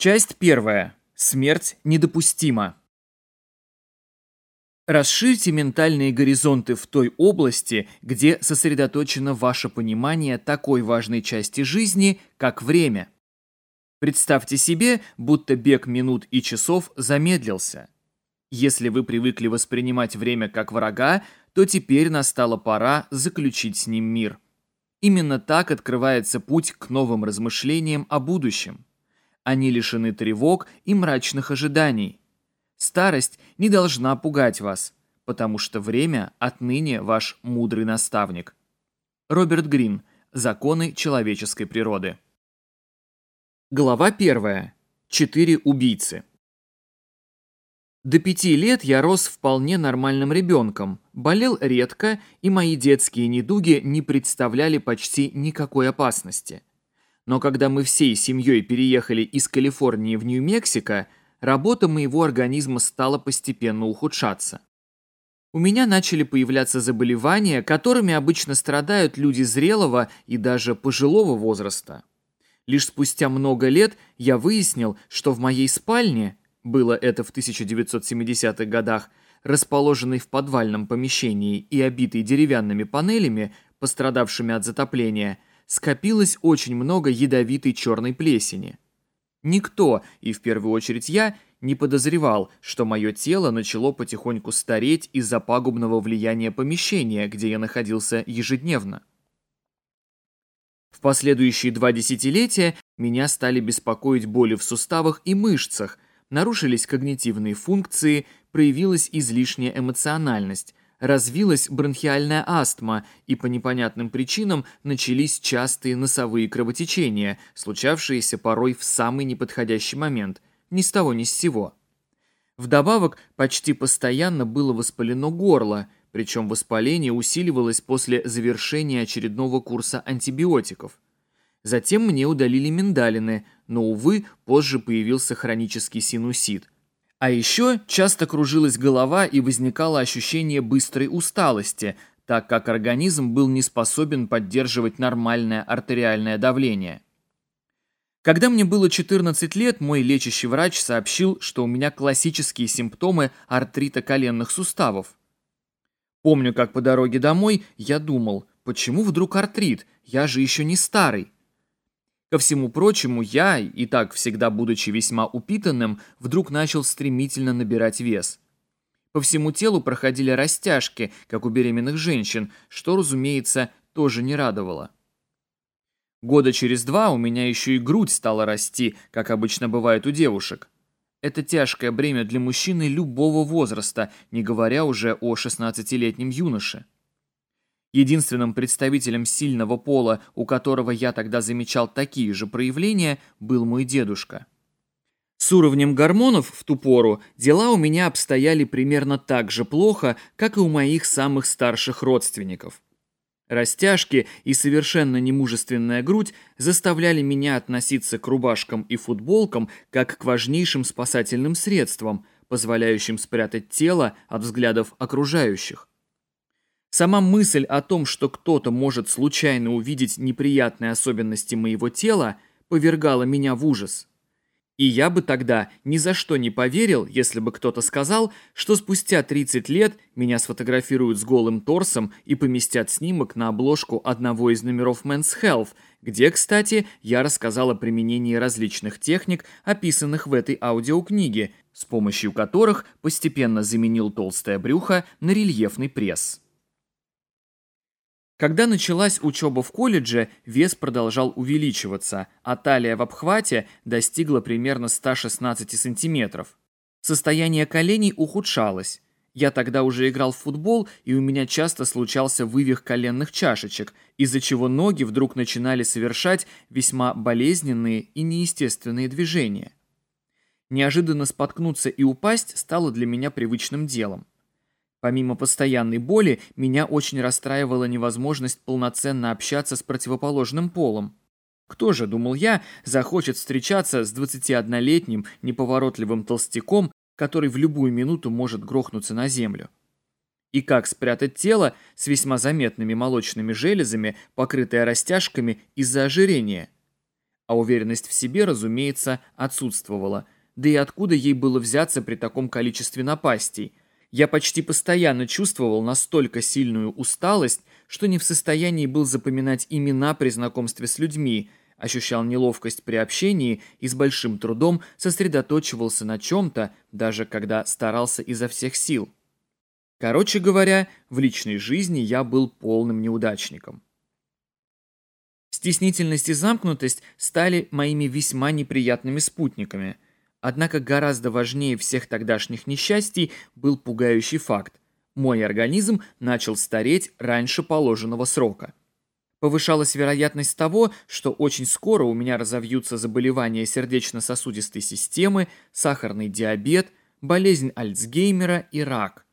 Часть первая. Смерть недопустима. Расширьте ментальные горизонты в той области, где сосредоточено ваше понимание такой важной части жизни, как время. Представьте себе, будто бег минут и часов замедлился. Если вы привыкли воспринимать время как врага, то теперь настала пора заключить с ним мир. Именно так открывается путь к новым размышлениям о будущем. Они лишены тревог и мрачных ожиданий. Старость не должна пугать вас, потому что время отныне ваш мудрый наставник. Роберт Грин. Законы человеческой природы. Глава первая. Четыре убийцы. До пяти лет я рос вполне нормальным ребенком, болел редко, и мои детские недуги не представляли почти никакой опасности. Но когда мы всей семьей переехали из Калифорнии в Нью-Мексико, работа моего организма стала постепенно ухудшаться. У меня начали появляться заболевания, которыми обычно страдают люди зрелого и даже пожилого возраста. Лишь спустя много лет я выяснил, что в моей спальне, было это в 1970-х годах, расположенной в подвальном помещении и обитой деревянными панелями, пострадавшими от затопления – скопилось очень много ядовитой черной плесени. Никто, и в первую очередь я, не подозревал, что мое тело начало потихоньку стареть из-за пагубного влияния помещения, где я находился ежедневно. В последующие два десятилетия меня стали беспокоить боли в суставах и мышцах, нарушились когнитивные функции, проявилась излишняя эмоциональность, развилась бронхиальная астма, и по непонятным причинам начались частые носовые кровотечения, случавшиеся порой в самый неподходящий момент, ни с того ни с сего. Вдобавок, почти постоянно было воспалено горло, причем воспаление усиливалось после завершения очередного курса антибиотиков. Затем мне удалили миндалины, но, увы, позже появился хронический синусит – а еще часто кружилась голова и возникало ощущение быстрой усталости, так как организм был не способен поддерживать нормальное артериальное давление. Когда мне было 14 лет, мой лечащий врач сообщил, что у меня классические симптомы артрита коленных суставов. Помню, как по дороге домой я думал, почему вдруг артрит, я же еще не старый. Ко всему прочему, я, и так всегда будучи весьма упитанным, вдруг начал стремительно набирать вес. По всему телу проходили растяжки, как у беременных женщин, что, разумеется, тоже не радовало. Года через два у меня еще и грудь стала расти, как обычно бывает у девушек. Это тяжкое бремя для мужчины любого возраста, не говоря уже о 16-летнем юноше. Единственным представителем сильного пола, у которого я тогда замечал такие же проявления, был мой дедушка. С уровнем гормонов в ту пору дела у меня обстояли примерно так же плохо, как и у моих самых старших родственников. Растяжки и совершенно немужественная грудь заставляли меня относиться к рубашкам и футболкам как к важнейшим спасательным средствам, позволяющим спрятать тело от взглядов окружающих. Сама мысль о том, что кто-то может случайно увидеть неприятные особенности моего тела, повергала меня в ужас. И я бы тогда ни за что не поверил, если бы кто-то сказал, что спустя 30 лет меня сфотографируют с голым торсом и поместят снимок на обложку одного из номеров Men's Health, где, кстати, я рассказал о применении различных техник, описанных в этой аудиокниге, с помощью которых постепенно заменил толстое брюхо на рельефный пресс. Когда началась учеба в колледже, вес продолжал увеличиваться, а талия в обхвате достигла примерно 116 сантиметров. Состояние коленей ухудшалось. Я тогда уже играл в футбол, и у меня часто случался вывих коленных чашечек, из-за чего ноги вдруг начинали совершать весьма болезненные и неестественные движения. Неожиданно споткнуться и упасть стало для меня привычным делом. Помимо постоянной боли, меня очень расстраивала невозможность полноценно общаться с противоположным полом. Кто же, думал я, захочет встречаться с 21-летним неповоротливым толстяком, который в любую минуту может грохнуться на землю? И как спрятать тело с весьма заметными молочными железами, покрытое растяжками из-за ожирения? А уверенность в себе, разумеется, отсутствовала. Да и откуда ей было взяться при таком количестве напастей – я почти постоянно чувствовал настолько сильную усталость, что не в состоянии был запоминать имена при знакомстве с людьми, ощущал неловкость при общении и с большим трудом сосредоточивался на чем-то, даже когда старался изо всех сил. Короче говоря, в личной жизни я был полным неудачником. Стеснительность и замкнутость стали моими весьма неприятными спутниками – Однако гораздо важнее всех тогдашних несчастий был пугающий факт. Мой организм начал стареть раньше положенного срока. Повышалась вероятность того, что очень скоро у меня разовьются заболевания сердечно-сосудистой системы, сахарный диабет, болезнь Альцгеймера и рак.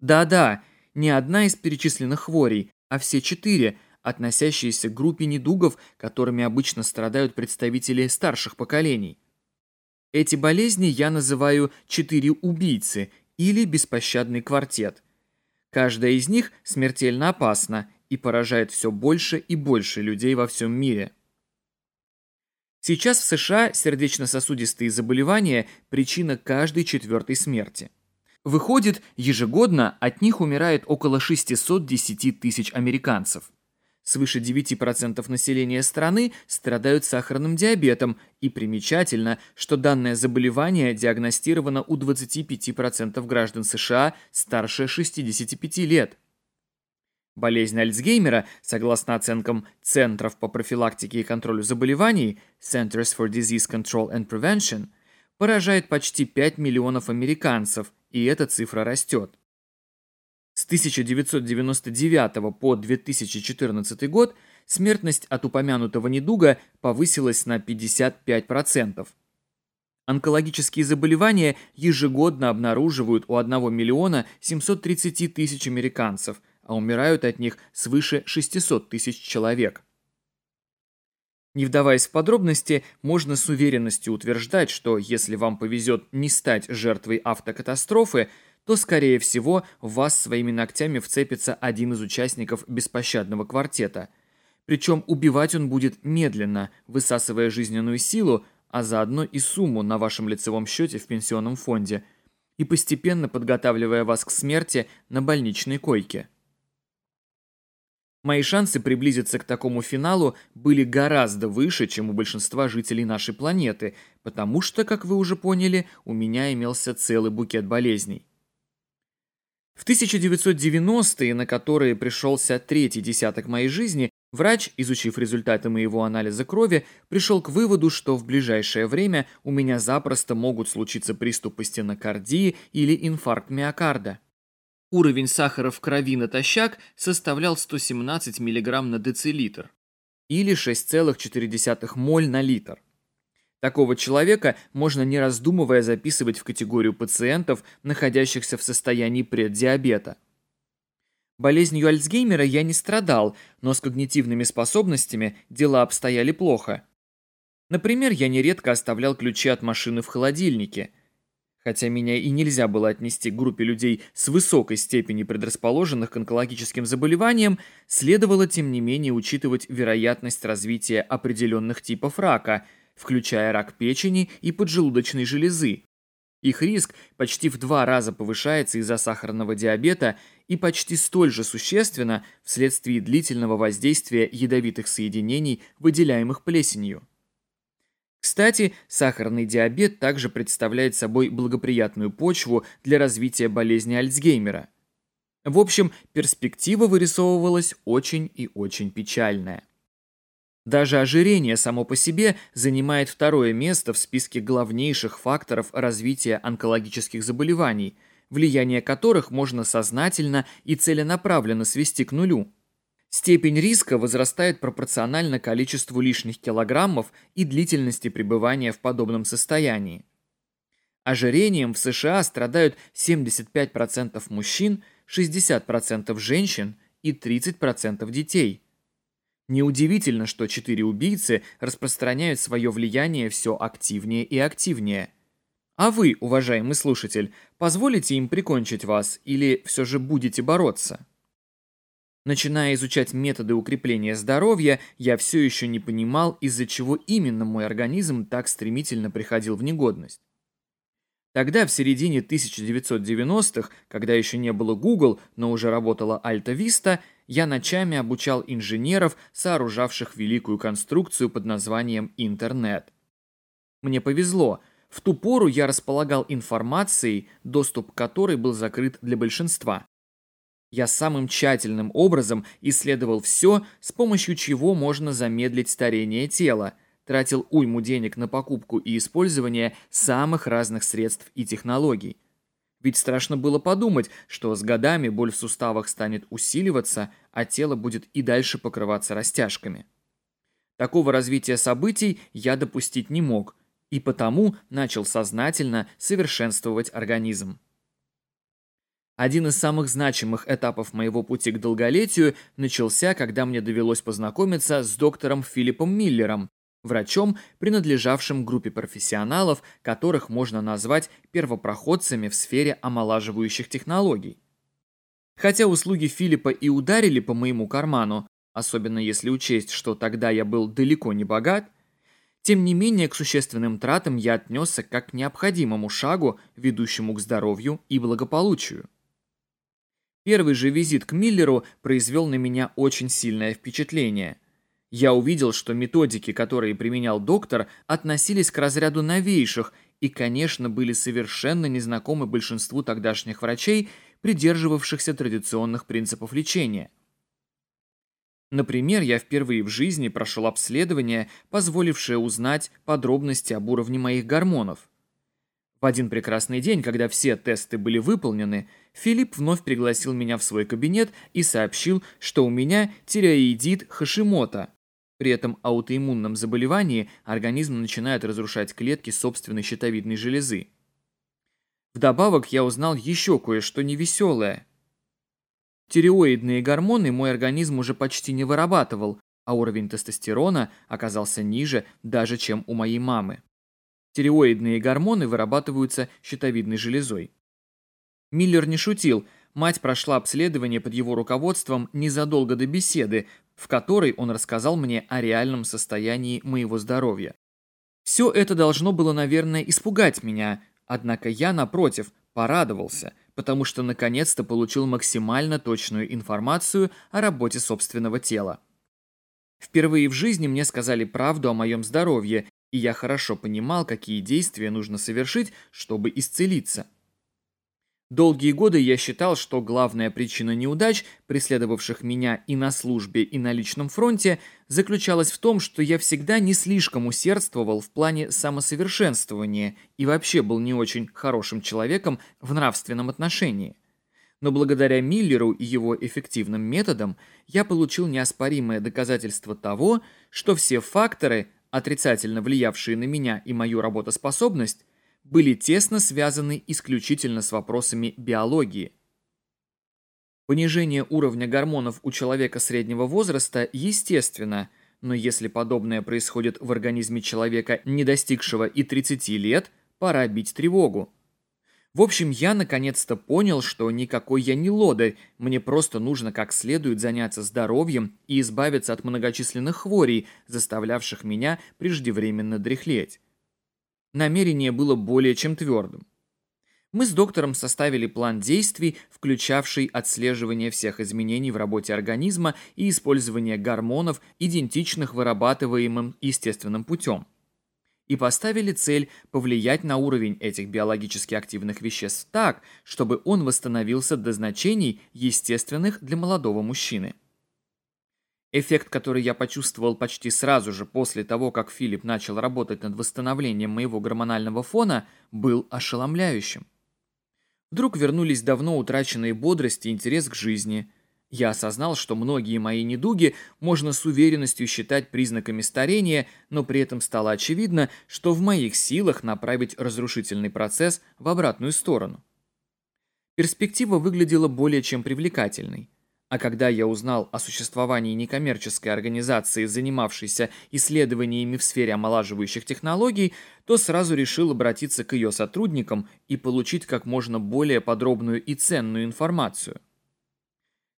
Да-да, не одна из перечисленных хворей, а все четыре, относящиеся к группе недугов, которыми обычно страдают представители старших поколений. Эти болезни я называю «четыре убийцы» или «беспощадный квартет». Каждая из них смертельно опасна и поражает все больше и больше людей во всем мире. Сейчас в США сердечно-сосудистые заболевания – причина каждой четвертой смерти. Выходит, ежегодно от них умирает около 610 тысяч американцев. Свыше 9% населения страны страдают сахарным диабетом, и примечательно, что данное заболевание диагностировано у 25% граждан США старше 65 лет. Болезнь Альцгеймера, согласно оценкам Центров по профилактике и контролю заболеваний Centers for Disease Control and Prevention, поражает почти 5 миллионов американцев, и эта цифра растет. С 1999 по 2014 год смертность от упомянутого недуга повысилась на 55%. Онкологические заболевания ежегодно обнаруживают у 1 миллиона 730 тысяч американцев, а умирают от них свыше 600 тысяч человек. Не вдаваясь в подробности, можно с уверенностью утверждать, что если вам повезет не стать жертвой автокатастрофы – то, скорее всего, в вас своими ногтями вцепится один из участников беспощадного квартета. Причем убивать он будет медленно, высасывая жизненную силу, а заодно и сумму на вашем лицевом счете в пенсионном фонде, и постепенно подготавливая вас к смерти на больничной койке. Мои шансы приблизиться к такому финалу были гораздо выше, чем у большинства жителей нашей планеты, потому что, как вы уже поняли, у меня имелся целый букет болезней. В 1990-е, на которые пришелся третий десяток моей жизни, врач, изучив результаты моего анализа крови, пришел к выводу, что в ближайшее время у меня запросто могут случиться приступы стенокардии или инфаркт миокарда. Уровень сахара в крови натощак составлял 117 мг на децилитр или 6,4 моль на литр. Такого человека можно не раздумывая записывать в категорию пациентов, находящихся в состоянии преддиабета. Болезнью Альцгеймера я не страдал, но с когнитивными способностями дела обстояли плохо. Например, я нередко оставлял ключи от машины в холодильнике. Хотя меня и нельзя было отнести к группе людей с высокой степенью предрасположенных к онкологическим заболеваниям, следовало тем не менее учитывать вероятность развития определенных типов рака – включая рак печени и поджелудочной железы. Их риск почти в два раза повышается из-за сахарного диабета и почти столь же существенно вследствие длительного воздействия ядовитых соединений, выделяемых плесенью. Кстати, сахарный диабет также представляет собой благоприятную почву для развития болезни Альцгеймера. В общем, перспектива вырисовывалась очень и очень печальная. Даже ожирение само по себе занимает второе место в списке главнейших факторов развития онкологических заболеваний, влияние которых можно сознательно и целенаправленно свести к нулю. Степень риска возрастает пропорционально количеству лишних килограммов и длительности пребывания в подобном состоянии. Ожирением в США страдают 75% мужчин, 60% женщин и 30% детей – Неудивительно, что четыре убийцы распространяют свое влияние все активнее и активнее. А вы, уважаемый слушатель, позволите им прикончить вас или все же будете бороться? Начиная изучать методы укрепления здоровья, я все еще не понимал, из-за чего именно мой организм так стремительно приходил в негодность. Тогда, в середине 1990-х, когда еще не было Google, но уже работала Alta Vista – я ночами обучал инженеров, сооружавших великую конструкцию под названием «Интернет». Мне повезло. В ту пору я располагал информацией, доступ к которой был закрыт для большинства. Я самым тщательным образом исследовал все, с помощью чего можно замедлить старение тела, тратил уйму денег на покупку и использование самых разных средств и технологий. Ведь страшно было подумать, что с годами боль в суставах станет усиливаться, а тело будет и дальше покрываться растяжками. Такого развития событий я допустить не мог, и потому начал сознательно совершенствовать организм. Один из самых значимых этапов моего пути к долголетию начался, когда мне довелось познакомиться с доктором Филиппом Миллером, врачом, принадлежавшим группе профессионалов, которых можно назвать первопроходцами в сфере омолаживающих технологий. Хотя услуги Филиппа и ударили по моему карману, особенно если учесть, что тогда я был далеко не богат, тем не менее к существенным тратам я отнесся как к необходимому шагу, ведущему к здоровью и благополучию. Первый же визит к Миллеру произвел на меня очень сильное впечатление – я увидел, что методики, которые применял доктор, относились к разряду новейших и, конечно, были совершенно незнакомы большинству тогдашних врачей, придерживавшихся традиционных принципов лечения. Например, я впервые в жизни прошел обследование, позволившее узнать подробности об уровне моих гормонов. В один прекрасный день, когда все тесты были выполнены, Филипп вновь пригласил меня в свой кабинет и сообщил, что у меня тиреоидит Хашимото, при этом аутоиммунном заболевании организм начинает разрушать клетки собственной щитовидной железы. Вдобавок я узнал еще кое-что невеселое. Тиреоидные гормоны мой организм уже почти не вырабатывал, а уровень тестостерона оказался ниже даже, чем у моей мамы. Тиреоидные гормоны вырабатываются щитовидной железой. Миллер не шутил, мать прошла обследование под его руководством незадолго до беседы, в которой он рассказал мне о реальном состоянии моего здоровья. Все это должно было, наверное, испугать меня, однако я, напротив, порадовался, потому что наконец-то получил максимально точную информацию о работе собственного тела. Впервые в жизни мне сказали правду о моем здоровье, и я хорошо понимал, какие действия нужно совершить, чтобы исцелиться. Долгие годы я считал, что главная причина неудач, преследовавших меня и на службе, и на личном фронте, заключалась в том, что я всегда не слишком усердствовал в плане самосовершенствования и вообще был не очень хорошим человеком в нравственном отношении. Но благодаря Миллеру и его эффективным методам я получил неоспоримое доказательство того, что все факторы, отрицательно влиявшие на меня и мою работоспособность, были тесно связаны исключительно с вопросами биологии. Понижение уровня гормонов у человека среднего возраста естественно, но если подобное происходит в организме человека, не достигшего и 30 лет, пора бить тревогу. В общем, я наконец-то понял, что никакой я не лодырь, мне просто нужно как следует заняться здоровьем и избавиться от многочисленных хворей, заставлявших меня преждевременно дряхлеть намерение было более чем твердым. Мы с доктором составили план действий, включавший отслеживание всех изменений в работе организма и использование гормонов, идентичных вырабатываемым естественным путем. И поставили цель повлиять на уровень этих биологически активных веществ так, чтобы он восстановился до значений, естественных для молодого мужчины. Эффект, который я почувствовал почти сразу же после того, как Филипп начал работать над восстановлением моего гормонального фона, был ошеломляющим. Вдруг вернулись давно утраченные бодрость и интерес к жизни. Я осознал, что многие мои недуги можно с уверенностью считать признаками старения, но при этом стало очевидно, что в моих силах направить разрушительный процесс в обратную сторону. Перспектива выглядела более чем привлекательной. А когда я узнал о существовании некоммерческой организации, занимавшейся исследованиями в сфере омолаживающих технологий, то сразу решил обратиться к ее сотрудникам и получить как можно более подробную и ценную информацию.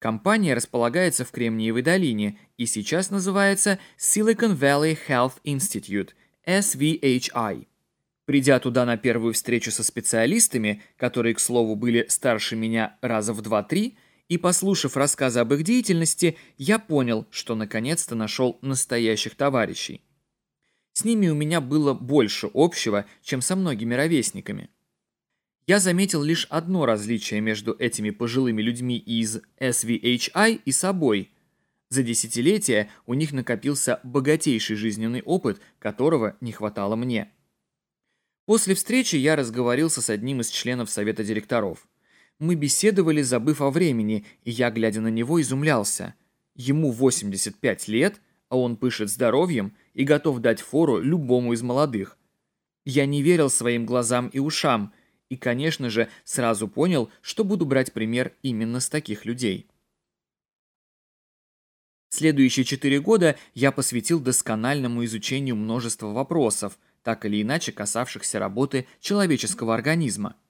Компания располагается в Кремниевой долине и сейчас называется Silicon Valley Health Institute, SVHI. Придя туда на первую встречу со специалистами, которые, к слову, были старше меня раза в 2-3, и послушав рассказы об их деятельности, я понял, что наконец-то нашел настоящих товарищей. С ними у меня было больше общего, чем со многими ровесниками. Я заметил лишь одно различие между этими пожилыми людьми из SVHI и собой. За десятилетия у них накопился богатейший жизненный опыт, которого не хватало мне. После встречи я разговорился с одним из членов совета директоров – мы беседовали, забыв о времени, и я, глядя на него, изумлялся. Ему 85 лет, а он пышет здоровьем и готов дать фору любому из молодых. Я не верил своим глазам и ушам, и, конечно же, сразу понял, что буду брать пример именно с таких людей. Следующие четыре года я посвятил доскональному изучению множества вопросов, так или иначе касавшихся работы человеческого организма –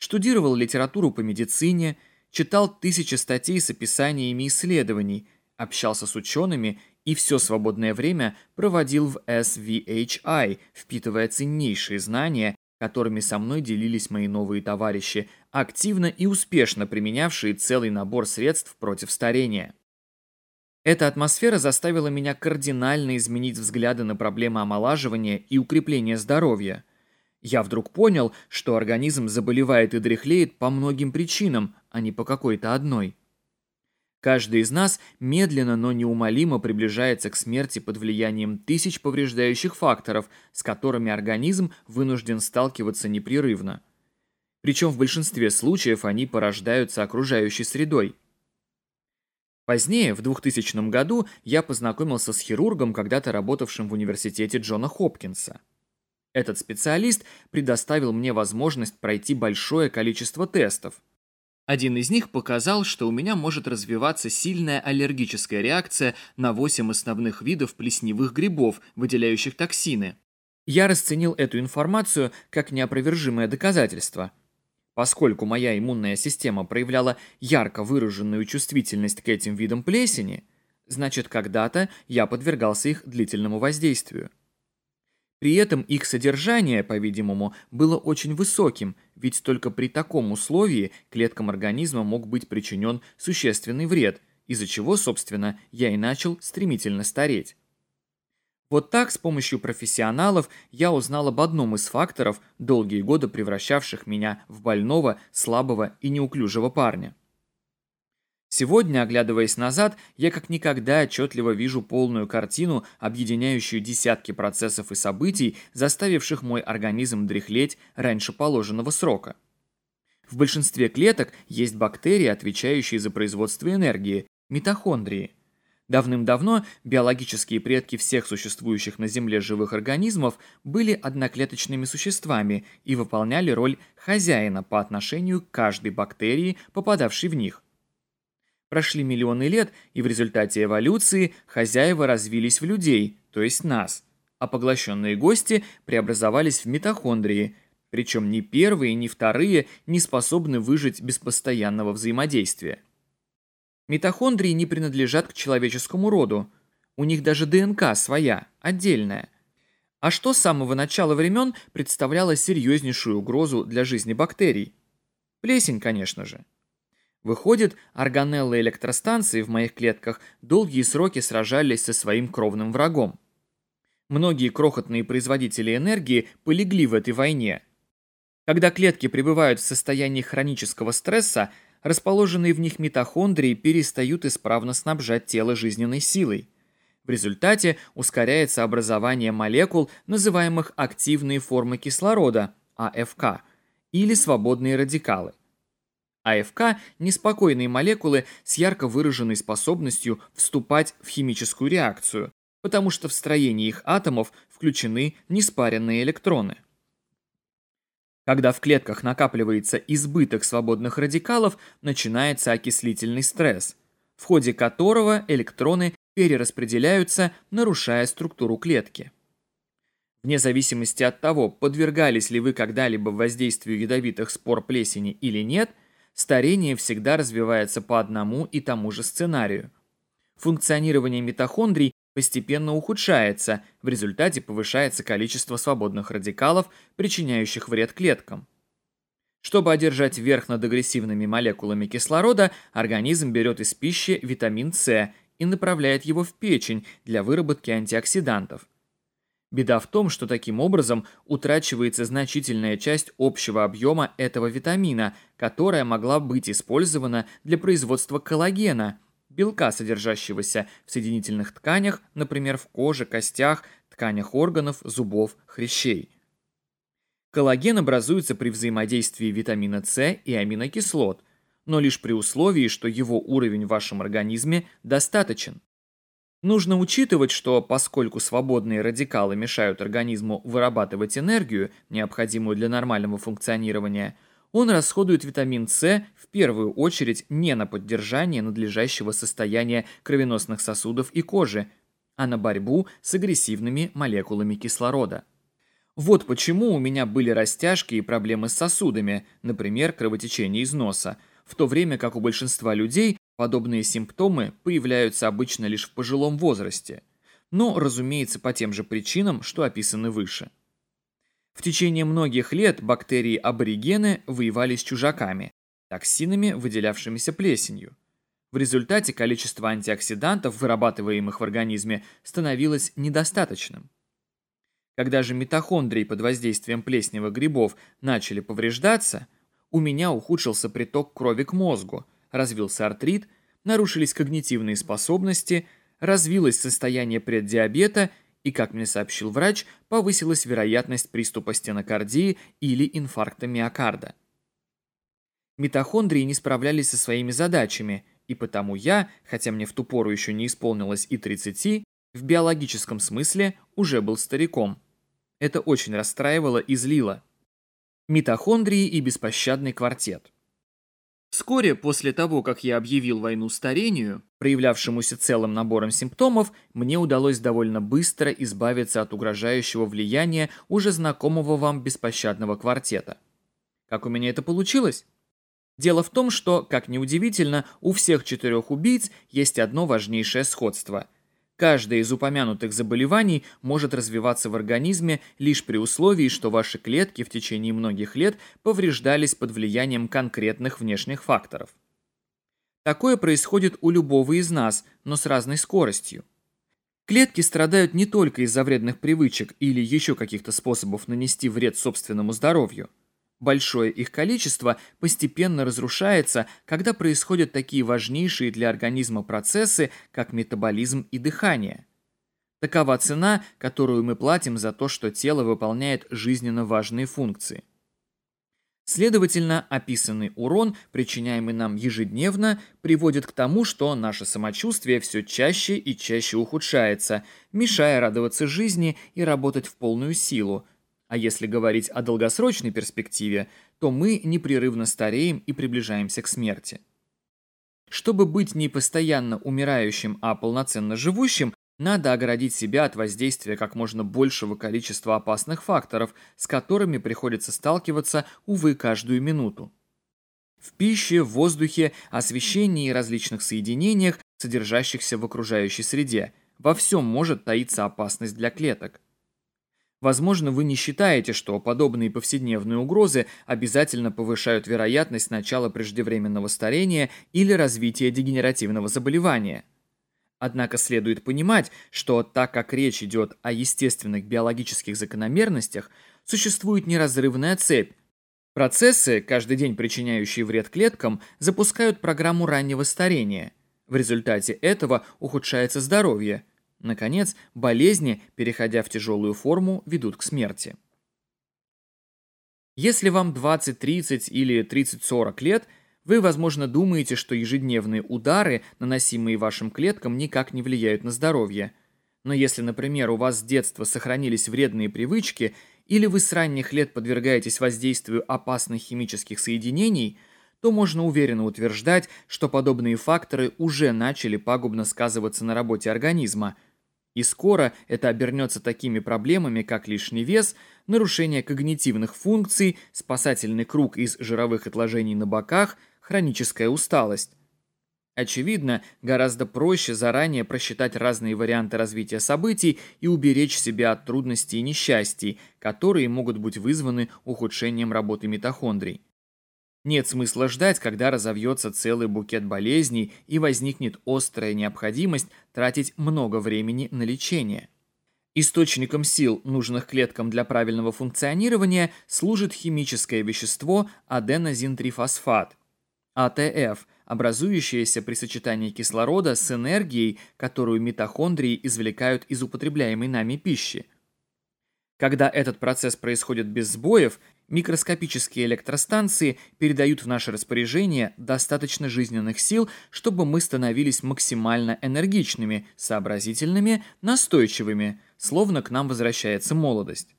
Штудировал литературу по медицине, читал тысячи статей с описаниями исследований, общался с учеными и все свободное время проводил в SVHI, впитывая ценнейшие знания, которыми со мной делились мои новые товарищи, активно и успешно применявшие целый набор средств против старения. Эта атмосфера заставила меня кардинально изменить взгляды на проблемы омолаживания и укрепления здоровья – я вдруг понял, что организм заболевает и дряхлеет по многим причинам, а не по какой-то одной. Каждый из нас медленно, но неумолимо приближается к смерти под влиянием тысяч повреждающих факторов, с которыми организм вынужден сталкиваться непрерывно. Причем в большинстве случаев они порождаются окружающей средой. Позднее, в 2000 году, я познакомился с хирургом, когда-то работавшим в университете Джона Хопкинса. Этот специалист предоставил мне возможность пройти большое количество тестов. Один из них показал, что у меня может развиваться сильная аллергическая реакция на 8 основных видов плесневых грибов, выделяющих токсины. Я расценил эту информацию как неопровержимое доказательство. Поскольку моя иммунная система проявляла ярко выраженную чувствительность к этим видам плесени, значит, когда-то я подвергался их длительному воздействию. При этом их содержание, по-видимому, было очень высоким, ведь только при таком условии клеткам организма мог быть причинен существенный вред, из-за чего, собственно, я и начал стремительно стареть. Вот так с помощью профессионалов я узнал об одном из факторов, долгие годы превращавших меня в больного, слабого и неуклюжего парня. Сегодня, оглядываясь назад, я как никогда отчетливо вижу полную картину, объединяющую десятки процессов и событий, заставивших мой организм дряхлеть раньше положенного срока. В большинстве клеток есть бактерии, отвечающие за производство энергии – митохондрии. Давным-давно биологические предки всех существующих на Земле живых организмов были одноклеточными существами и выполняли роль хозяина по отношению к каждой бактерии, попадавшей в них – Прошли миллионы лет, и в результате эволюции хозяева развились в людей, то есть нас, а поглощенные гости преобразовались в митохондрии, причем ни первые, ни вторые не способны выжить без постоянного взаимодействия. Митохондрии не принадлежат к человеческому роду. У них даже ДНК своя, отдельная. А что с самого начала времен представляло серьезнейшую угрозу для жизни бактерий? Плесень, конечно же. Выходит, органеллы электростанции в моих клетках долгие сроки сражались со своим кровным врагом. Многие крохотные производители энергии полегли в этой войне. Когда клетки пребывают в состоянии хронического стресса, расположенные в них митохондрии перестают исправно снабжать тело жизненной силой. В результате ускоряется образование молекул, называемых активные формы кислорода, АФК, или свободные радикалы. АФК – неспокойные молекулы с ярко выраженной способностью вступать в химическую реакцию, потому что в строении их атомов включены неспаренные электроны. Когда в клетках накапливается избыток свободных радикалов, начинается окислительный стресс, в ходе которого электроны перераспределяются, нарушая структуру клетки. Вне зависимости от того, подвергались ли вы когда-либо воздействию ядовитых спор плесени или нет, старение всегда развивается по одному и тому же сценарию. Функционирование митохондрий постепенно ухудшается, в результате повышается количество свободных радикалов, причиняющих вред клеткам. Чтобы одержать верх над агрессивными молекулами кислорода, организм берет из пищи витамин С и направляет его в печень для выработки антиоксидантов – Беда в том, что таким образом утрачивается значительная часть общего объема этого витамина, которая могла быть использована для производства коллагена, белка, содержащегося в соединительных тканях, например, в коже, костях, тканях органов, зубов, хрящей. Коллаген образуется при взаимодействии витамина С и аминокислот, но лишь при условии, что его уровень в вашем организме достаточен. Нужно учитывать, что поскольку свободные радикалы мешают организму вырабатывать энергию, необходимую для нормального функционирования, он расходует витамин С в первую очередь не на поддержание надлежащего состояния кровеносных сосудов и кожи, а на борьбу с агрессивными молекулами кислорода. Вот почему у меня были растяжки и проблемы с сосудами, например, кровотечение из носа, в то время как у большинства людей Подобные симптомы появляются обычно лишь в пожилом возрасте, но, разумеется, по тем же причинам, что описаны выше. В течение многих лет бактерии-аборигены воевали с чужаками, токсинами, выделявшимися плесенью. В результате количество антиоксидантов, вырабатываемых в организме, становилось недостаточным. Когда же митохондрии под воздействием плесневых грибов начали повреждаться, у меня ухудшился приток крови к мозгу – развился артрит, нарушились когнитивные способности, развилось состояние преддиабета и, как мне сообщил врач, повысилась вероятность приступа стенокардии или инфаркта миокарда. Митохондрии не справлялись со своими задачами, и потому я, хотя мне в ту пору еще не исполнилось и 30, в биологическом смысле уже был стариком. Это очень расстраивало и злило. Митохондрии и беспощадный квартет. Вскоре после того, как я объявил войну старению, проявлявшемуся целым набором симптомов, мне удалось довольно быстро избавиться от угрожающего влияния уже знакомого вам беспощадного квартета. Как у меня это получилось? Дело в том, что, как ни удивительно, у всех четырех убийц есть одно важнейшее сходство – Каждое из упомянутых заболеваний может развиваться в организме лишь при условии, что ваши клетки в течение многих лет повреждались под влиянием конкретных внешних факторов. Такое происходит у любого из нас, но с разной скоростью. Клетки страдают не только из-за вредных привычек или еще каких-то способов нанести вред собственному здоровью – Большое их количество постепенно разрушается, когда происходят такие важнейшие для организма процессы, как метаболизм и дыхание. Такова цена, которую мы платим за то, что тело выполняет жизненно важные функции. Следовательно, описанный урон, причиняемый нам ежедневно, приводит к тому, что наше самочувствие все чаще и чаще ухудшается, мешая радоваться жизни и работать в полную силу – а если говорить о долгосрочной перспективе, то мы непрерывно стареем и приближаемся к смерти. Чтобы быть не постоянно умирающим, а полноценно живущим, надо оградить себя от воздействия как можно большего количества опасных факторов, с которыми приходится сталкиваться, увы, каждую минуту. В пище, в воздухе, освещении и различных соединениях, содержащихся в окружающей среде, во всем может таиться опасность для клеток. Возможно, вы не считаете, что подобные повседневные угрозы обязательно повышают вероятность начала преждевременного старения или развития дегенеративного заболевания. Однако следует понимать, что так как речь идет о естественных биологических закономерностях, существует неразрывная цепь. Процессы, каждый день причиняющие вред клеткам, запускают программу раннего старения. В результате этого ухудшается здоровье – Наконец, болезни, переходя в тяжелую форму, ведут к смерти. Если вам 20, 30 или 30, 40 лет, вы, возможно, думаете, что ежедневные удары, наносимые вашим клеткам, никак не влияют на здоровье. Но если, например, у вас с детства сохранились вредные привычки или вы с ранних лет подвергаетесь воздействию опасных химических соединений – то можно уверенно утверждать, что подобные факторы уже начали пагубно сказываться на работе организма – и скоро это обернется такими проблемами, как лишний вес, нарушение когнитивных функций, спасательный круг из жировых отложений на боках, хроническая усталость. Очевидно, гораздо проще заранее просчитать разные варианты развития событий и уберечь себя от трудностей и несчастий, которые могут быть вызваны ухудшением работы митохондрий. Нет смысла ждать, когда разовьется целый букет болезней и возникнет острая необходимость тратить много времени на лечение. Источником сил, нужных клеткам для правильного функционирования, служит химическое вещество аденозинтрифосфат, АТФ, образующееся при сочетании кислорода с энергией, которую митохондрии извлекают из употребляемой нами пищи. Когда этот процесс происходит без сбоев – Микроскопические электростанции передают в наше распоряжение достаточно жизненных сил, чтобы мы становились максимально энергичными, сообразительными, настойчивыми, словно к нам возвращается молодость.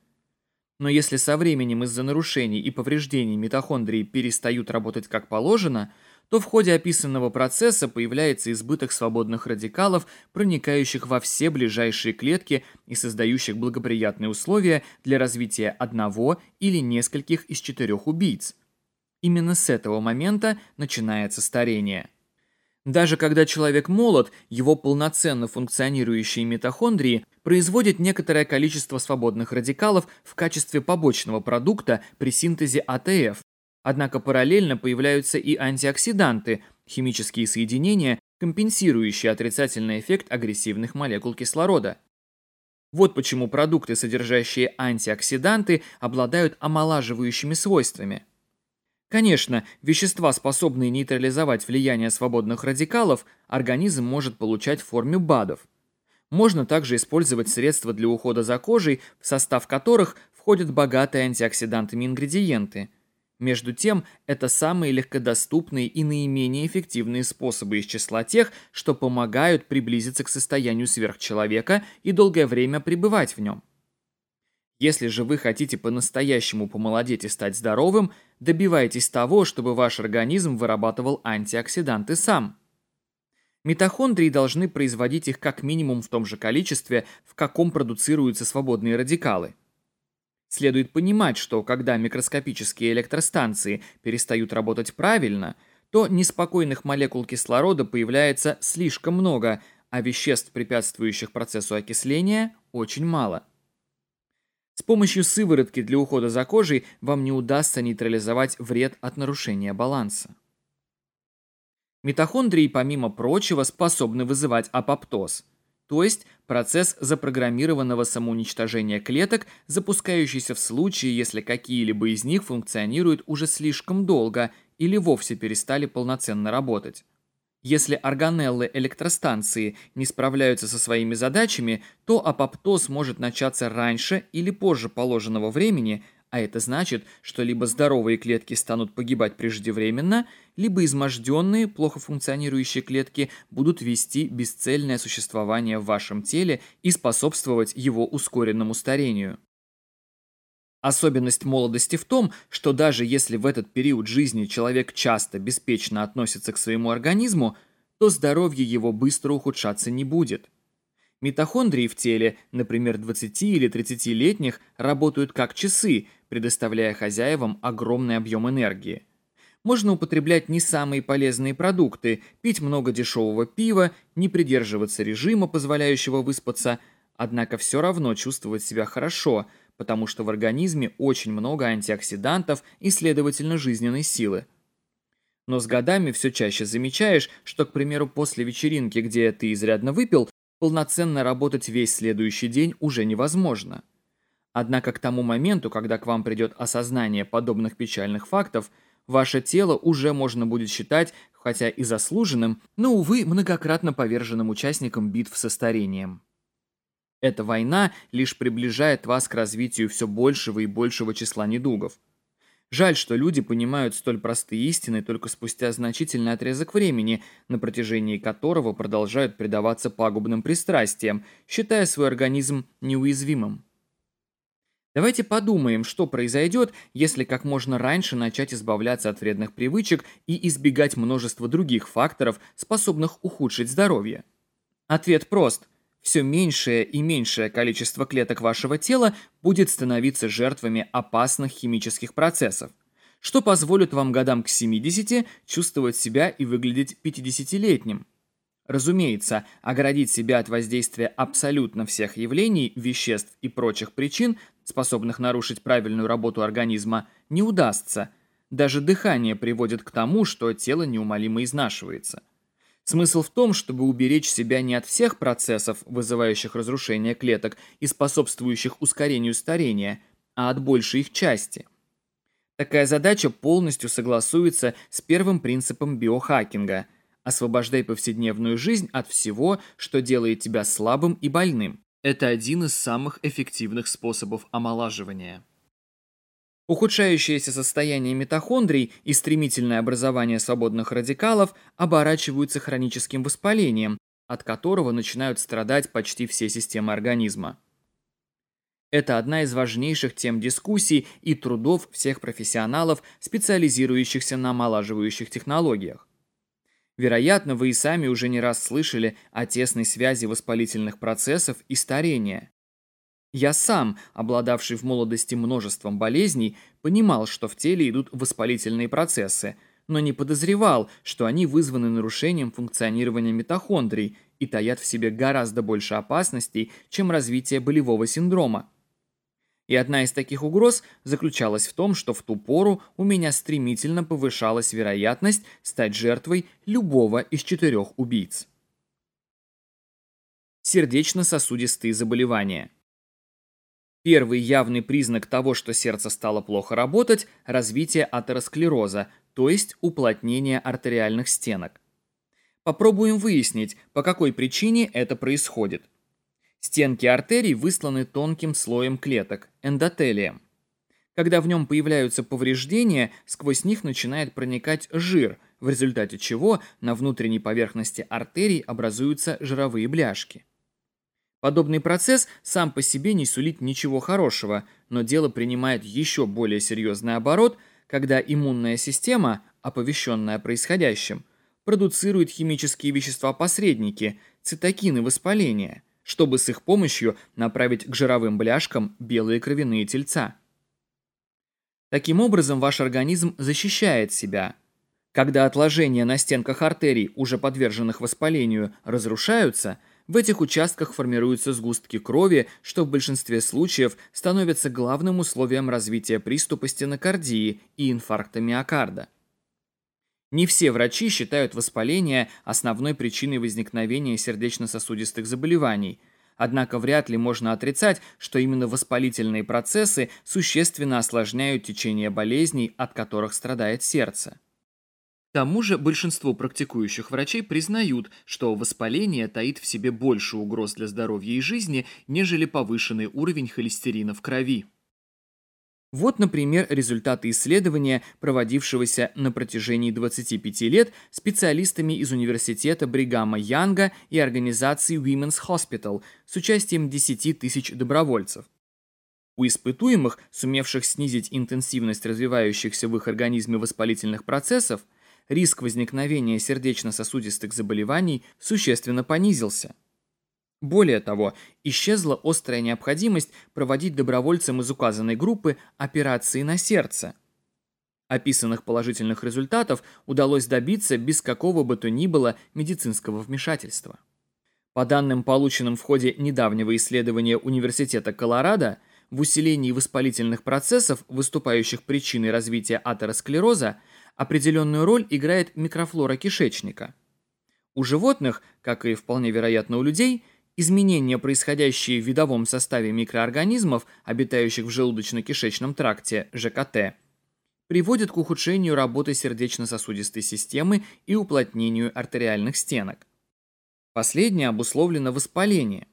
Но если со временем из-за нарушений и повреждений митохондрии перестают работать как положено – то в ходе описанного процесса появляется избыток свободных радикалов, проникающих во все ближайшие клетки и создающих благоприятные условия для развития одного или нескольких из четырех убийц. Именно с этого момента начинается старение. Даже когда человек молод, его полноценно функционирующие митохондрии производят некоторое количество свободных радикалов в качестве побочного продукта при синтезе АТФ, Однако параллельно появляются и антиоксиданты, химические соединения, компенсирующие отрицательный эффект агрессивных молекул кислорода. Вот почему продукты, содержащие антиоксиданты, обладают омолаживающими свойствами. Конечно, вещества, способные нейтрализовать влияние свободных радикалов, организм может получать в форме БАДов. Можно также использовать средства для ухода за кожей, в состав которых входят богатые антиоксидантами ингредиенты – между тем, это самые легкодоступные и наименее эффективные способы из числа тех, что помогают приблизиться к состоянию сверхчеловека и долгое время пребывать в нем. Если же вы хотите по-настоящему помолодеть и стать здоровым, добивайтесь того, чтобы ваш организм вырабатывал антиоксиданты сам. Митохондрии должны производить их как минимум в том же количестве, в каком продуцируются свободные радикалы – Следует понимать, что когда микроскопические электростанции перестают работать правильно, то неспокойных молекул кислорода появляется слишком много, а веществ, препятствующих процессу окисления, очень мало. С помощью сыворотки для ухода за кожей вам не удастся нейтрализовать вред от нарушения баланса. Митохондрии, помимо прочего, способны вызывать апоптоз – то есть процесс запрограммированного самоуничтожения клеток, запускающийся в случае, если какие-либо из них функционируют уже слишком долго или вовсе перестали полноценно работать. Если органеллы электростанции не справляются со своими задачами, то апоптоз может начаться раньше или позже положенного времени, а это значит, что либо здоровые клетки станут погибать преждевременно, либо изможденные, плохо функционирующие клетки будут вести бесцельное существование в вашем теле и способствовать его ускоренному старению. Особенность молодости в том, что даже если в этот период жизни человек часто беспечно относится к своему организму, то здоровье его быстро ухудшаться не будет. Митохондрии в теле, например, 20 или 30-летних, работают как часы – предоставляя хозяевам огромный объем энергии. Можно употреблять не самые полезные продукты, пить много дешевого пива, не придерживаться режима, позволяющего выспаться, однако все равно чувствовать себя хорошо, потому что в организме очень много антиоксидантов и, следовательно, жизненной силы. Но с годами все чаще замечаешь, что, к примеру, после вечеринки, где ты изрядно выпил, полноценно работать весь следующий день уже невозможно. Однако к тому моменту, когда к вам придет осознание подобных печальных фактов, ваше тело уже можно будет считать, хотя и заслуженным, но, увы, многократно поверженным участником битв со старением. Эта война лишь приближает вас к развитию все большего и большего числа недугов. Жаль, что люди понимают столь простые истины только спустя значительный отрезок времени, на протяжении которого продолжают предаваться пагубным пристрастиям, считая свой организм неуязвимым. Давайте подумаем, что произойдет, если как можно раньше начать избавляться от вредных привычек и избегать множества других факторов, способных ухудшить здоровье. Ответ прост. Все меньшее и меньшее количество клеток вашего тела будет становиться жертвами опасных химических процессов, что позволит вам годам к 70 чувствовать себя и выглядеть 50-летним. Разумеется, оградить себя от воздействия абсолютно всех явлений, веществ и прочих причин, способных нарушить правильную работу организма, не удастся. Даже дыхание приводит к тому, что тело неумолимо изнашивается. Смысл в том, чтобы уберечь себя не от всех процессов, вызывающих разрушение клеток и способствующих ускорению старения, а от большей их части. Такая задача полностью согласуется с первым принципом биохакинга – Освобождай повседневную жизнь от всего, что делает тебя слабым и больным. Это один из самых эффективных способов омолаживания. Ухудшающееся состояние митохондрий и стремительное образование свободных радикалов оборачиваются хроническим воспалением, от которого начинают страдать почти все системы организма. Это одна из важнейших тем дискуссий и трудов всех профессионалов, специализирующихся на омолаживающих технологиях. Вероятно, вы и сами уже не раз слышали о тесной связи воспалительных процессов и старения. Я сам, обладавший в молодости множеством болезней, понимал, что в теле идут воспалительные процессы, но не подозревал, что они вызваны нарушением функционирования митохондрий и таят в себе гораздо больше опасностей, чем развитие болевого синдрома. И одна из таких угроз заключалась в том, что в ту пору у меня стремительно повышалась вероятность стать жертвой любого из четырех убийц. Сердечно-сосудистые заболевания. Первый явный признак того, что сердце стало плохо работать – развитие атеросклероза, то есть уплотнение артериальных стенок. Попробуем выяснить, по какой причине это происходит. Стенки артерий высланы тонким слоем клеток – эндотелием. Когда в нем появляются повреждения, сквозь них начинает проникать жир, в результате чего на внутренней поверхности артерий образуются жировые бляшки. Подобный процесс сам по себе не сулит ничего хорошего, но дело принимает еще более серьезный оборот, когда иммунная система, оповещенная происходящим, продуцирует химические вещества-посредники, цитокины воспаления – чтобы с их помощью направить к жировым бляшкам белые кровяные тельца. Таким образом, ваш организм защищает себя. Когда отложения на стенках артерий, уже подверженных воспалению, разрушаются, в этих участках формируются сгустки крови, что в большинстве случаев становится главным условием развития приступа стенокардии и инфаркта миокарда. Не все врачи считают воспаление основной причиной возникновения сердечно-сосудистых заболеваний. Однако вряд ли можно отрицать, что именно воспалительные процессы существенно осложняют течение болезней, от которых страдает сердце. К тому же большинство практикующих врачей признают, что воспаление таит в себе больше угроз для здоровья и жизни, нежели повышенный уровень холестерина в крови. Вот, например, результаты исследования, проводившегося на протяжении 25 лет специалистами из университета Бригама Янга и организации Women's Hospital с участием 10 тысяч добровольцев. У испытуемых, сумевших снизить интенсивность развивающихся в их организме воспалительных процессов, риск возникновения сердечно-сосудистых заболеваний существенно понизился. Более того, исчезла острая необходимость проводить добровольцам из указанной группы операции на сердце. Описанных положительных результатов удалось добиться без какого бы то ни было медицинского вмешательства. По данным, полученным в ходе недавнего исследования Университета Колорадо, в усилении воспалительных процессов, выступающих причиной развития атеросклероза, определенную роль играет микрофлора кишечника. У животных, как и вполне вероятно у людей, Изменения, происходящие в видовом составе микроорганизмов, обитающих в желудочно-кишечном тракте, ЖКТ, приводят к ухудшению работы сердечно-сосудистой системы и уплотнению артериальных стенок. Последнее обусловлено воспалением.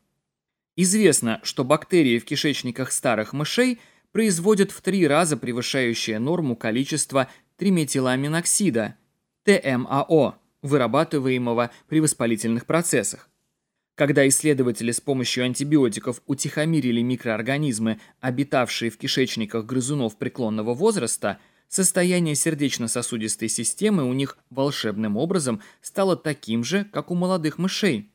Известно, что бактерии в кишечниках старых мышей производят в три раза превышающее норму количество триметиламиноксида, ТМАО, вырабатываемого при воспалительных процессах. Когда исследователи с помощью антибиотиков утихомирили микроорганизмы, обитавшие в кишечниках грызунов преклонного возраста, состояние сердечно-сосудистой системы у них волшебным образом стало таким же, как у молодых мышей.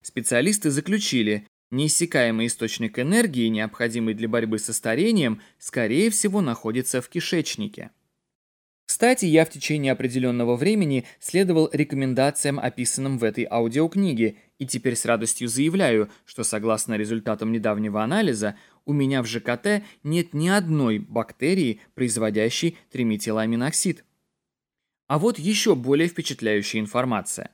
Специалисты заключили, неиссякаемый источник энергии, необходимый для борьбы со старением, скорее всего находится в кишечнике. Кстати, я в течение определенного времени следовал рекомендациям, описанным в этой аудиокниге, и теперь с радостью заявляю, что согласно результатам недавнего анализа, у меня в ЖКТ нет ни одной бактерии, производящей триметиламиноксид. А вот еще более впечатляющая информация.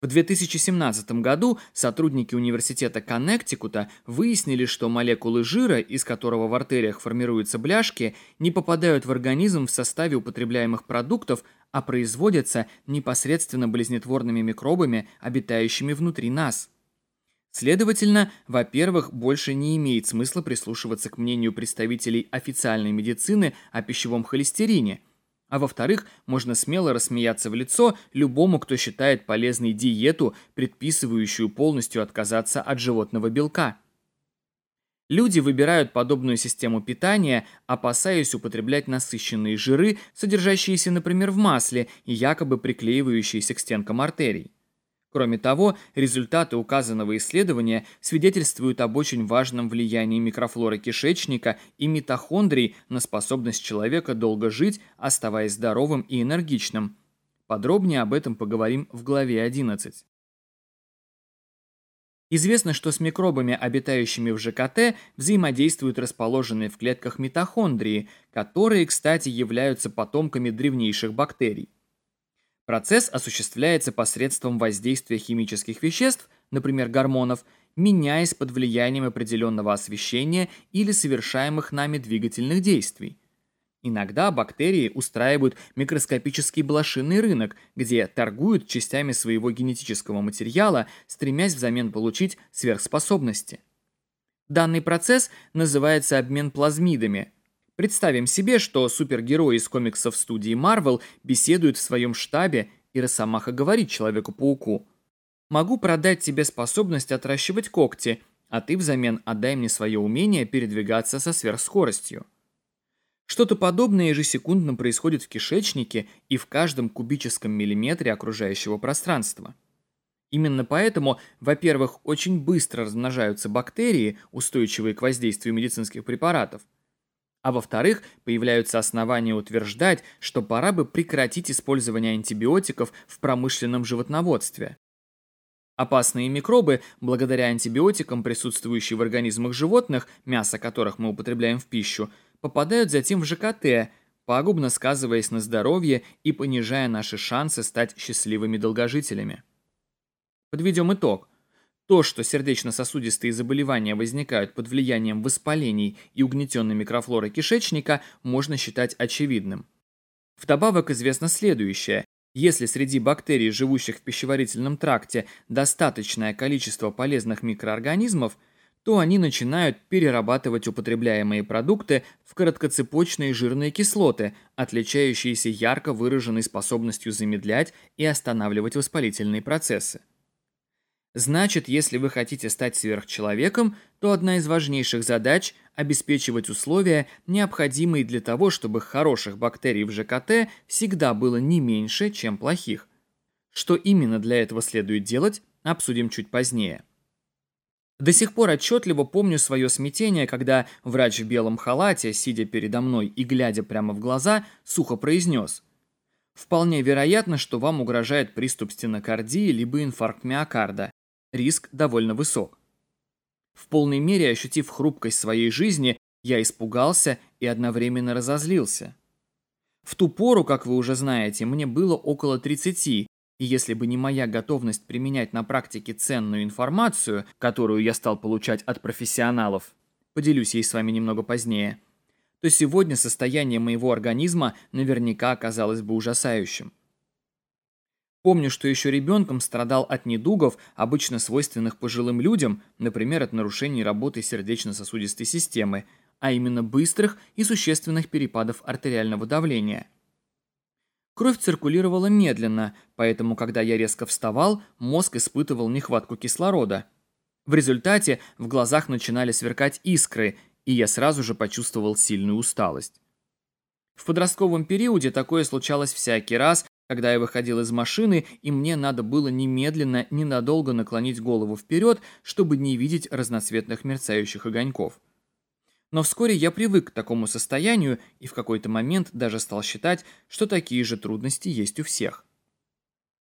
В 2017 году сотрудники университета Коннектикута выяснили, что молекулы жира, из которого в артериях формируются бляшки, не попадают в организм в составе употребляемых продуктов, а производятся непосредственно болезнетворными микробами, обитающими внутри нас. Следовательно, во-первых, больше не имеет смысла прислушиваться к мнению представителей официальной медицины о пищевом холестерине, а во-вторых, можно смело рассмеяться в лицо любому, кто считает полезной диету, предписывающую полностью отказаться от животного белка. Люди выбирают подобную систему питания, опасаясь употреблять насыщенные жиры, содержащиеся, например, в масле и якобы приклеивающиеся к стенкам артерий. Кроме того, результаты указанного исследования свидетельствуют об очень важном влиянии микрофлоры кишечника и митохондрий на способность человека долго жить, оставаясь здоровым и энергичным. Подробнее об этом поговорим в главе 11. Известно, что с микробами, обитающими в ЖКТ, взаимодействуют расположенные в клетках митохондрии, которые, кстати, являются потомками древнейших бактерий. Процесс осуществляется посредством воздействия химических веществ, например, гормонов, меняясь под влиянием определенного освещения или совершаемых нами двигательных действий. Иногда бактерии устраивают микроскопический блошиный рынок, где торгуют частями своего генетического материала, стремясь взамен получить сверхспособности. Данный процесс называется обмен плазмидами. Представим себе, что супергерои из комиксов студии Marvel беседуют в своем штабе, и Росомаха говорит Человеку-пауку. «Могу продать тебе способность отращивать когти, а ты взамен отдай мне свое умение передвигаться со сверхскоростью». Что-то подобное ежесекундно происходит в кишечнике и в каждом кубическом миллиметре окружающего пространства. Именно поэтому, во-первых, очень быстро размножаются бактерии, устойчивые к воздействию медицинских препаратов, а во-вторых, появляются основания утверждать, что пора бы прекратить использование антибиотиков в промышленном животноводстве. Опасные микробы, благодаря антибиотикам, присутствующие в организмах животных, мясо которых мы употребляем в пищу, попадают затем в ЖКТ, пагубно сказываясь на здоровье и понижая наши шансы стать счастливыми долгожителями. Подведем итог. То, что сердечно-сосудистые заболевания возникают под влиянием воспалений и угнетенной микрофлоры кишечника, можно считать очевидным. Вдобавок известно следующее. Если среди бактерий, живущих в пищеварительном тракте, достаточное количество полезных микроорганизмов – то они начинают перерабатывать употребляемые продукты в короткоцепочные жирные кислоты, отличающиеся ярко выраженной способностью замедлять и останавливать воспалительные процессы. Значит, если вы хотите стать сверхчеловеком, то одна из важнейших задач – обеспечивать условия, необходимые для того, чтобы хороших бактерий в ЖКТ всегда было не меньше, чем плохих. Что именно для этого следует делать, обсудим чуть позднее. До сих пор отчетливо помню свое смятение, когда врач в белом халате, сидя передо мной и глядя прямо в глаза, сухо произнес. «Вполне вероятно, что вам угрожает приступ стенокардии либо инфаркт миокарда. Риск довольно высок». В полной мере ощутив хрупкость своей жизни, я испугался и одновременно разозлился. В ту пору, как вы уже знаете, мне было около 30, и если бы не моя готовность применять на практике ценную информацию, которую я стал получать от профессионалов, поделюсь ей с вами немного позднее, то сегодня состояние моего организма наверняка оказалось бы ужасающим. Помню, что еще ребенком страдал от недугов, обычно свойственных пожилым людям, например, от нарушений работы сердечно-сосудистой системы, а именно быстрых и существенных перепадов артериального давления – Кровь циркулировала медленно, поэтому, когда я резко вставал, мозг испытывал нехватку кислорода. В результате в глазах начинали сверкать искры, и я сразу же почувствовал сильную усталость. В подростковом периоде такое случалось всякий раз, когда я выходил из машины, и мне надо было немедленно, ненадолго наклонить голову вперед, чтобы не видеть разноцветных мерцающих огоньков но вскоре я привык к такому состоянию и в какой-то момент даже стал считать, что такие же трудности есть у всех.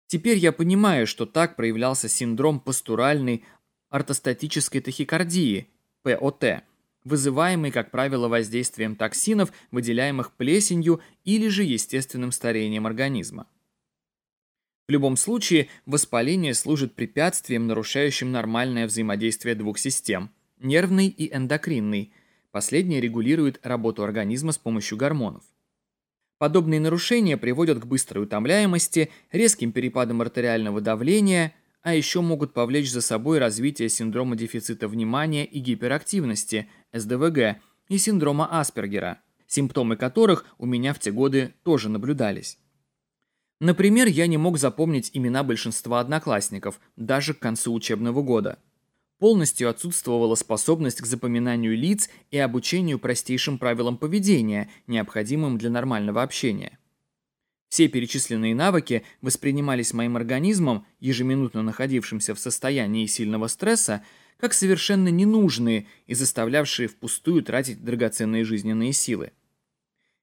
Теперь я понимаю, что так проявлялся синдром постуральной ортостатической тахикардии, ПОТ, вызываемый, как правило, воздействием токсинов, выделяемых плесенью или же естественным старением организма. В любом случае, воспаление служит препятствием, нарушающим нормальное взаимодействие двух систем – нервной и эндокринной – Последнее регулирует работу организма с помощью гормонов. Подобные нарушения приводят к быстрой утомляемости, резким перепадам артериального давления, а еще могут повлечь за собой развитие синдрома дефицита внимания и гиперактивности, СДВГ, и синдрома Аспергера, симптомы которых у меня в те годы тоже наблюдались. Например, я не мог запомнить имена большинства одноклассников, даже к концу учебного года – полностью отсутствовала способность к запоминанию лиц и обучению простейшим правилам поведения, необходимым для нормального общения. Все перечисленные навыки воспринимались моим организмом, ежеминутно находившимся в состоянии сильного стресса, как совершенно ненужные и заставлявшие впустую тратить драгоценные жизненные силы.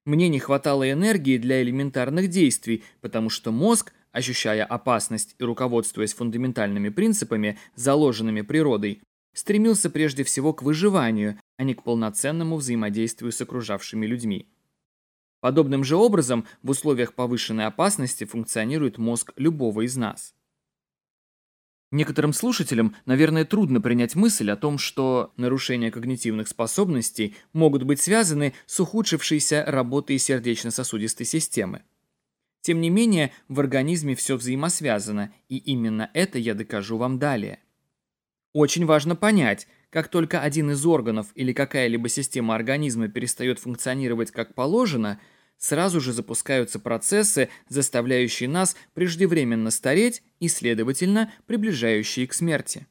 Мне не хватало энергии для элементарных действий, потому что мозг ощущая опасность и руководствуясь фундаментальными принципами, заложенными природой, стремился прежде всего к выживанию, а не к полноценному взаимодействию с окружавшими людьми. Подобным же образом в условиях повышенной опасности функционирует мозг любого из нас. Некоторым слушателям, наверное, трудно принять мысль о том, что нарушения когнитивных способностей могут быть связаны с ухудшившейся работой сердечно-сосудистой системы. Тем не менее, в организме все взаимосвязано, и именно это я докажу вам далее. Очень важно понять, как только один из органов или какая-либо система организма перестает функционировать как положено, сразу же запускаются процессы, заставляющие нас преждевременно стареть и, следовательно, приближающие к смерти.